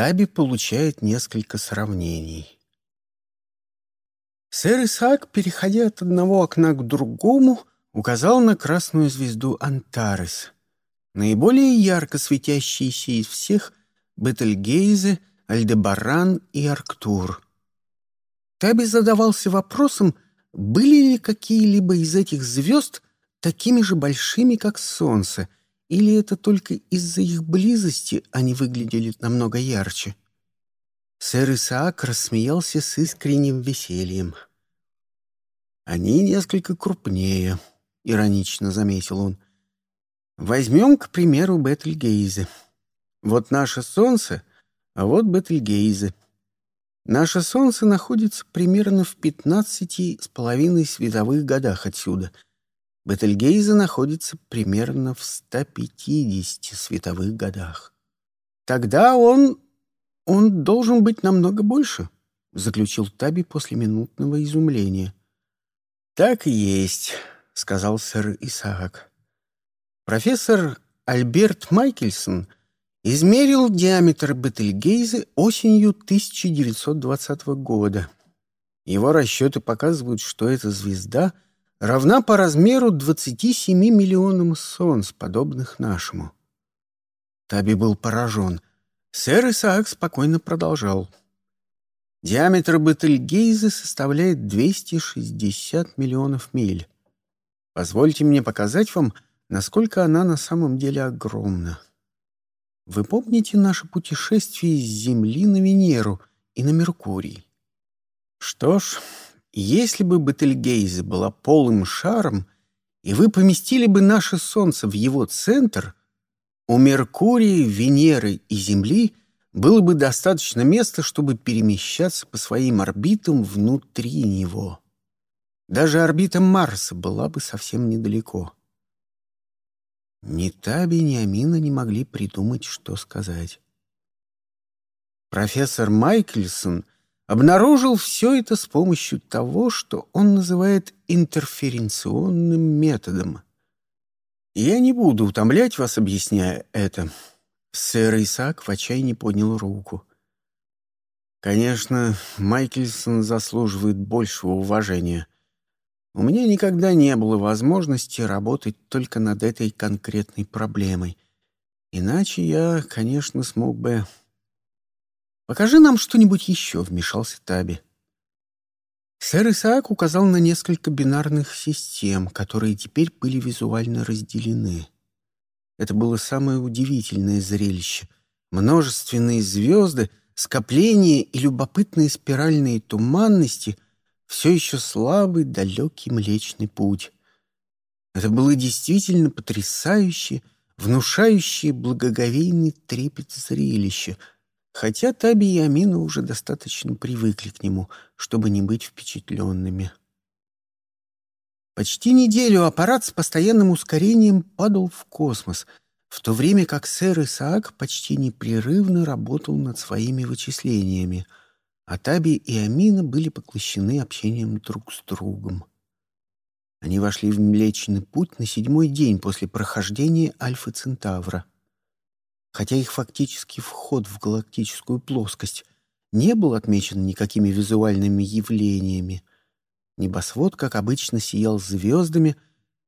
Таби получает несколько сравнений. Сэр Исаак, переходя от одного окна к другому, указал на красную звезду Антарес, наиболее ярко светящиеся из всех Бетельгейзе, Альдебаран и Арктур. Таби задавался вопросом, были ли какие-либо из этих звезд такими же большими, как Солнце, или это только из-за их близости они выглядели намного ярче? Сэр Исаак рассмеялся с искренним весельем. «Они несколько крупнее», — иронично заметил он. «Возьмем, к примеру, Бетельгейзе. Вот наше Солнце, а вот Бетельгейзе. Наше Солнце находится примерно в пятнадцати с половиной световых годах отсюда. Бетельгейзе находится примерно в 150 световых годах. Тогда он «Он должен быть намного больше», — заключил Таби после минутного изумления. «Так и есть», — сказал сэр Исаак. Профессор Альберт Майкельсон измерил диаметр Бетельгейзе осенью 1920 года. Его расчеты показывают, что эта звезда равна по размеру 27 миллионам солнц, подобных нашему. Таби был поражен — Сэр Исаак спокойно продолжал. Диаметр Бетельгейза составляет 260 миллионов миль. Позвольте мне показать вам, насколько она на самом деле огромна. Вы помните наше путешествие с Земли на Венеру и на Меркурий? Что ж, если бы Бетельгейзе была полым шаром, и вы поместили бы наше Солнце в его центр — у Меркурия, Венеры и Земли было бы достаточно места, чтобы перемещаться по своим орбитам внутри него. Даже орбита Марса была бы совсем недалеко. Ни Таби, ни Амина не могли придумать, что сказать. Профессор Майкельсон обнаружил все это с помощью того, что он называет интерференционным методом — я не буду утомлять вас, объясняя это. Сэр Исаак в отчаянии поднял руку. Конечно, Майкельсон заслуживает большего уважения. У меня никогда не было возможности работать только над этой конкретной проблемой. Иначе я, конечно, смог бы... «Покажи нам что-нибудь еще», — вмешался Таби. Сэр Исаак указал на несколько бинарных систем, которые теперь были визуально разделены. Это было самое удивительное зрелище. Множественные звезды, скопления и любопытные спиральные туманности — все еще слабый, далекий Млечный Путь. Это было действительно потрясающее, внушающее благоговейный трепет зрелище — хотя Таби и Амина уже достаточно привыкли к нему, чтобы не быть впечатленными. Почти неделю аппарат с постоянным ускорением падал в космос, в то время как сэр Исаак почти непрерывно работал над своими вычислениями, а Таби и Амина были поглощены общением друг с другом. Они вошли в Млечный Путь на седьмой день после прохождения Альфа Центавра хотя их фактический вход в галактическую плоскость не был отмечен никакими визуальными явлениями. Небосвод, как обычно, сиял звездами.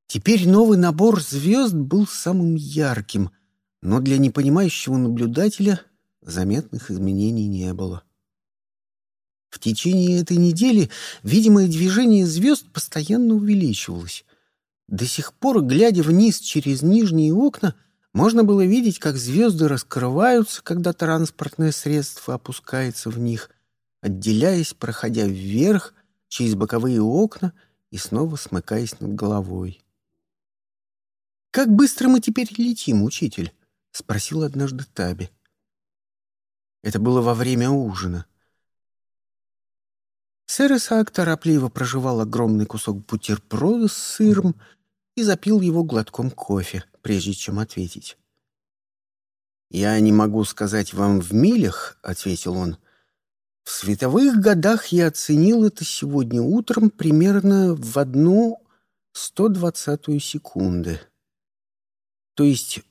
Теперь новый набор звезд был самым ярким, но для непонимающего наблюдателя заметных изменений не было. В течение этой недели видимое движение звезд постоянно увеличивалось. До сих пор, глядя вниз через нижние окна, можно было видеть, как звезды раскрываются, когда транспортное средство опускается в них, отделяясь, проходя вверх через боковые окна и снова смыкаясь над головой. «Как быстро мы теперь летим, учитель?» — спросил однажды Таби. Это было во время ужина. Сэр Исаак торопливо прожевал огромный кусок бутерброда с сыром и запил его глотком кофе прежде чем ответить. «Я не могу сказать вам в милях», — ответил он. «В световых годах я оценил это сегодня утром примерно в одну сто двадцатую секунды. То есть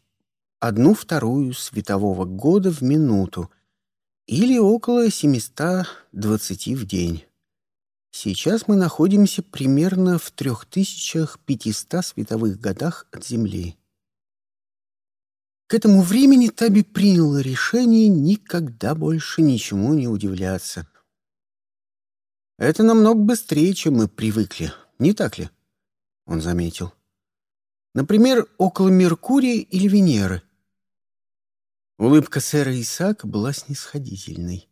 одну вторую светового года в минуту. или около 720 в день. Сейчас мы находимся примерно в 3500 световых годах от Земли. К этому времени Таби приняла решение никогда больше ничему не удивляться. «Это намного быстрее, чем мы привыкли, не так ли?» — он заметил. «Например, около Меркурия или Венеры». Улыбка сэра Исаака была снисходительной.